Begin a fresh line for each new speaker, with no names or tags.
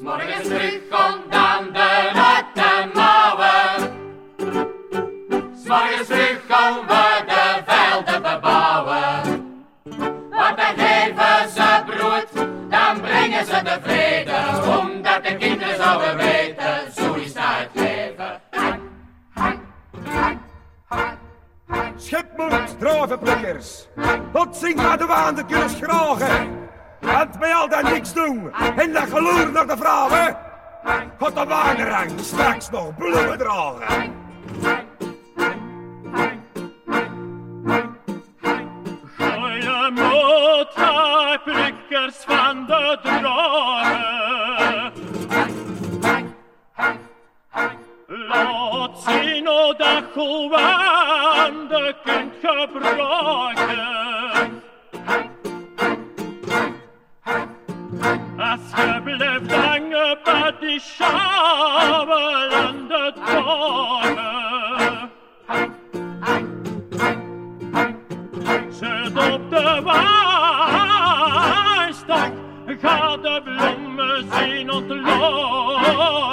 Morgens vroeg komt dan de natte mouwen. Morgens vroeg komen we de velden bebouwen. Want dan geven ze brood, dan brengen ze de vrede. Omdat de kinderen zouden weten, zo is het leven.
Schipmoed, druivenplukkers. Tot zing naar de waan de kunnen schragen. Want bij al dat niks doen en dat geloer naar de vrouwen. Gaat de wagenrang straks nog bloemen dragen.
Goeie moed, prikkers van de dragen. Laat zien hoe dat gewoon de kunt gebruiken. Je blijft hangen bij die schouwen en de dagen. Zet op de wijnstok, ga de bloemen zien ontloken.